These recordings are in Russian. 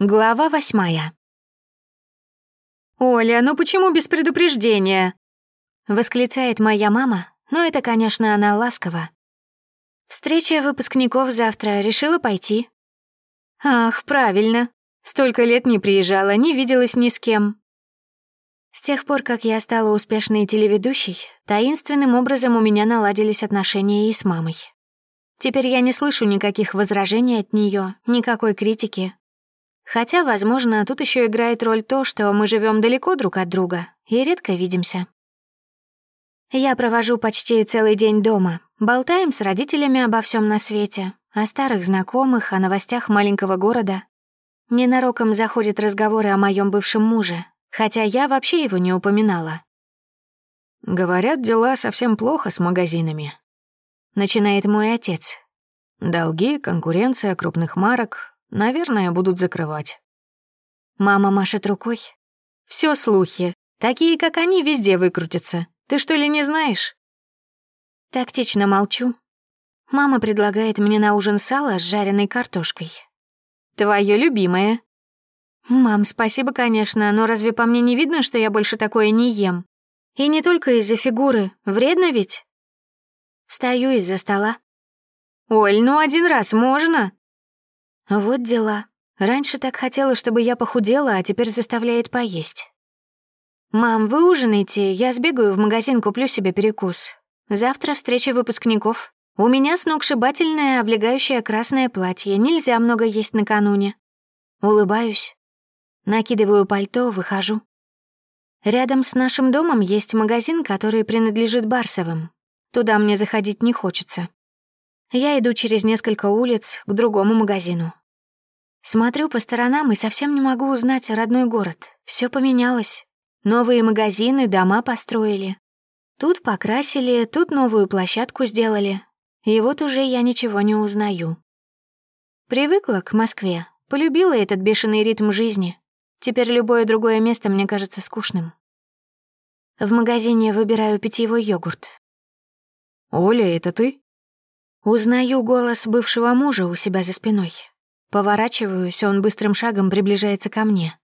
Глава восьмая. «Оля, ну почему без предупреждения?» Восклицает моя мама, но это, конечно, она ласкова. Встреча выпускников завтра, решила пойти. Ах, правильно. Столько лет не приезжала, не виделась ни с кем. С тех пор, как я стала успешной телеведущей, таинственным образом у меня наладились отношения и с мамой. Теперь я не слышу никаких возражений от нее, никакой критики, Хотя, возможно, тут еще играет роль то, что мы живем далеко друг от друга и редко видимся. Я провожу почти целый день дома. Болтаем с родителями обо всем на свете, о старых знакомых, о новостях маленького города. Ненароком заходят разговоры о моем бывшем муже, хотя я вообще его не упоминала. «Говорят, дела совсем плохо с магазинами», — начинает мой отец. «Долги, конкуренция крупных марок, Наверное, будут закрывать. Мама машет рукой. Все слухи. Такие, как они, везде выкрутятся. Ты что ли не знаешь? Тактично молчу. Мама предлагает мне на ужин сало с жареной картошкой. Твое любимое. Мам, спасибо, конечно, но разве по мне не видно, что я больше такое не ем? И не только из-за фигуры. Вредно ведь? Стою из-за стола. Оль, ну один раз можно? Вот дела. Раньше так хотела, чтобы я похудела, а теперь заставляет поесть. «Мам, вы ужинайте, я сбегаю в магазин, куплю себе перекус. Завтра встреча выпускников. У меня сногсшибательное облегающее красное платье, нельзя много есть накануне». Улыбаюсь. Накидываю пальто, выхожу. Рядом с нашим домом есть магазин, который принадлежит Барсовым. Туда мне заходить не хочется. Я иду через несколько улиц к другому магазину. Смотрю по сторонам и совсем не могу узнать родной город. Все поменялось. Новые магазины, дома построили. Тут покрасили, тут новую площадку сделали. И вот уже я ничего не узнаю. Привыкла к Москве, полюбила этот бешеный ритм жизни. Теперь любое другое место мне кажется скучным. В магазине выбираю питьевой йогурт. «Оля, это ты?» Узнаю голос бывшего мужа у себя за спиной. Поворачиваюсь, он быстрым шагом приближается ко мне.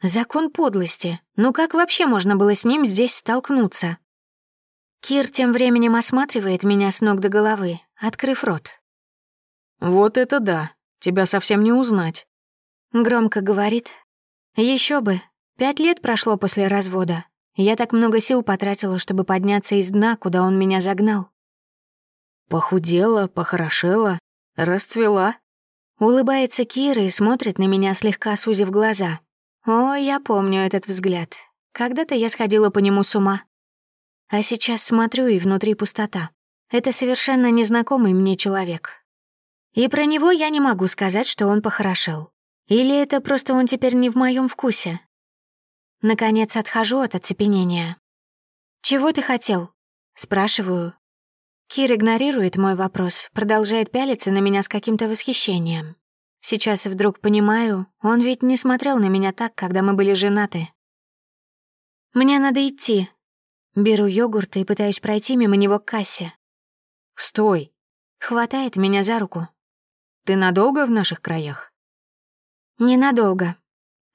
Закон подлости. Ну как вообще можно было с ним здесь столкнуться? Кир тем временем осматривает меня с ног до головы, открыв рот. «Вот это да! Тебя совсем не узнать!» Громко говорит. Еще бы! Пять лет прошло после развода. Я так много сил потратила, чтобы подняться из дна, куда он меня загнал. Похудела, похорошела, расцвела. Улыбается Кира и смотрит на меня, слегка сузив глаза. О, я помню этот взгляд. Когда-то я сходила по нему с ума. А сейчас смотрю, и внутри пустота. Это совершенно незнакомый мне человек. И про него я не могу сказать, что он похорошел. Или это просто он теперь не в моем вкусе? Наконец отхожу от оцепенения. «Чего ты хотел?» Спрашиваю, Кир игнорирует мой вопрос, продолжает пялиться на меня с каким-то восхищением. Сейчас вдруг понимаю, он ведь не смотрел на меня так, когда мы были женаты. «Мне надо идти». Беру йогурт и пытаюсь пройти мимо него к кассе. «Стой!» Хватает меня за руку. «Ты надолго в наших краях?» «Ненадолго».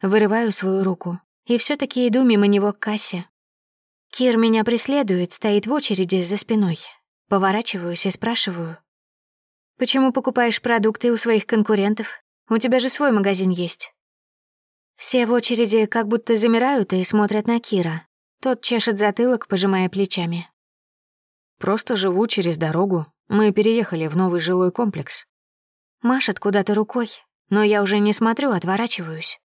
Вырываю свою руку и все таки иду мимо него к кассе. Кир меня преследует, стоит в очереди за спиной. Поворачиваюсь и спрашиваю. «Почему покупаешь продукты у своих конкурентов? У тебя же свой магазин есть». Все в очереди как будто замирают и смотрят на Кира. Тот чешет затылок, пожимая плечами. «Просто живу через дорогу. Мы переехали в новый жилой комплекс». Машет куда-то рукой, но я уже не смотрю, отворачиваюсь.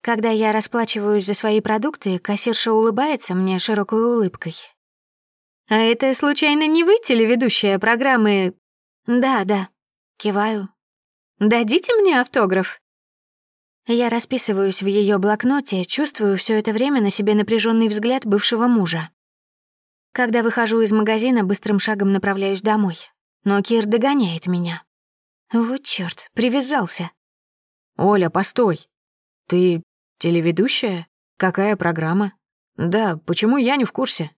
Когда я расплачиваюсь за свои продукты, кассирша улыбается мне широкой улыбкой. «А это, случайно, не вы телеведущая программы...» «Да, да», — киваю. «Дадите мне автограф?» Я расписываюсь в ее блокноте, чувствую все это время на себе напряженный взгляд бывшего мужа. Когда выхожу из магазина, быстрым шагом направляюсь домой. Но Кир догоняет меня. Вот черт, привязался. «Оля, постой. Ты телеведущая? Какая программа? Да, почему я не в курсе?»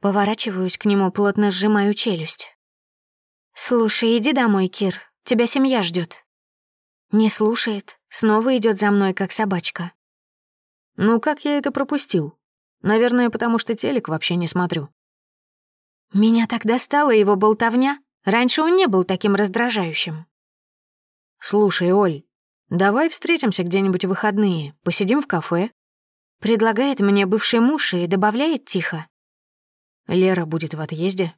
Поворачиваюсь к нему, плотно сжимаю челюсть. «Слушай, иди домой, Кир, тебя семья ждет. Не слушает, снова идет за мной, как собачка. «Ну как я это пропустил? Наверное, потому что телек вообще не смотрю». Меня так достала его болтовня. Раньше он не был таким раздражающим. «Слушай, Оль, давай встретимся где-нибудь в выходные, посидим в кафе». Предлагает мне бывший муж и добавляет тихо. Лера будет в отъезде.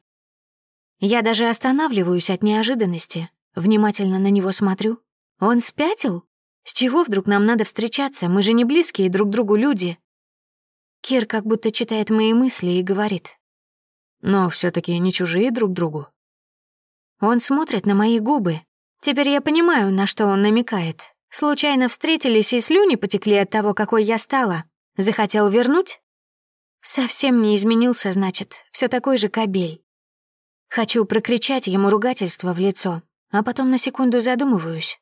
Я даже останавливаюсь от неожиданности, внимательно на него смотрю. Он спятил? С чего вдруг нам надо встречаться? Мы же не близкие друг другу люди. Кир как будто читает мои мысли и говорит. Но все таки не чужие друг другу. Он смотрит на мои губы. Теперь я понимаю, на что он намекает. Случайно встретились и слюни потекли от того, какой я стала. Захотел вернуть? Совсем не изменился, значит, все такой же кобель. Хочу прокричать ему ругательство в лицо, а потом на секунду задумываюсь.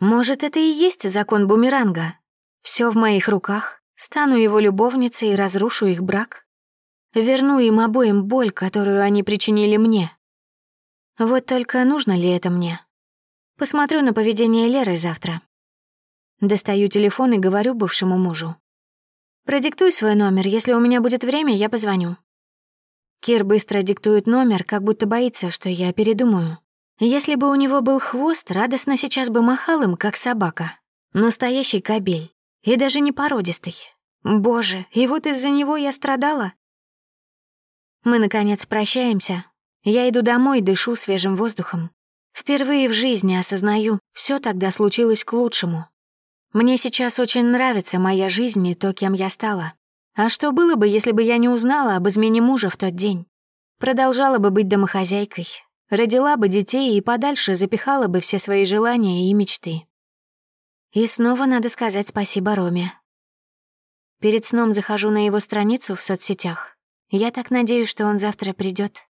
Может, это и есть закон бумеранга? Все в моих руках, стану его любовницей и разрушу их брак. Верну им обоим боль, которую они причинили мне. Вот только нужно ли это мне? Посмотрю на поведение Леры завтра. Достаю телефон и говорю бывшему мужу. «Продиктуй свой номер. Если у меня будет время, я позвоню». Кир быстро диктует номер, как будто боится, что я передумаю. Если бы у него был хвост, радостно сейчас бы махал им, как собака. Настоящий кобель. И даже не породистый. Боже, и вот из-за него я страдала. Мы, наконец, прощаемся. Я иду домой, дышу свежим воздухом. Впервые в жизни осознаю, все тогда случилось к лучшему. Мне сейчас очень нравится моя жизнь и то, кем я стала. А что было бы, если бы я не узнала об измене мужа в тот день? Продолжала бы быть домохозяйкой, родила бы детей и подальше запихала бы все свои желания и мечты. И снова надо сказать спасибо Роме. Перед сном захожу на его страницу в соцсетях. Я так надеюсь, что он завтра придет.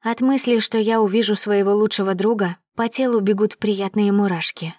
От мысли, что я увижу своего лучшего друга, по телу бегут приятные мурашки.